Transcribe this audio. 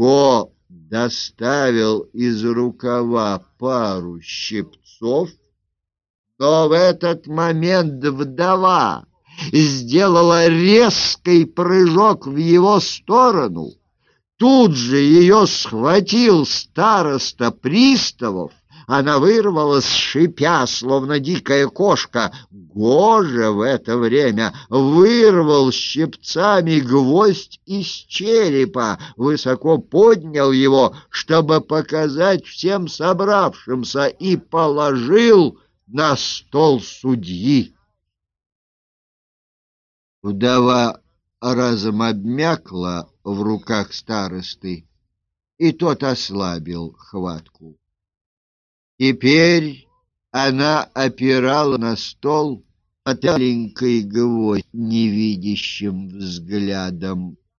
Ко доставил из рукава пару щипцов, но в этот момент вдова сделала резкий прыжок в его сторону. Тут же ее схватил староста приставов, она вырвалась, шипя, словно дикая кошка. Гожа в это время вырвал щипцами гвоздь из черепа, высоко поднял его, чтобы показать всем собравшимся, и положил на стол судьи. Вдова разом обмякла в руках старосты, и тот ослабил хватку. Теперь она опирала на стол маленькой гвоздь невидящим взглядом.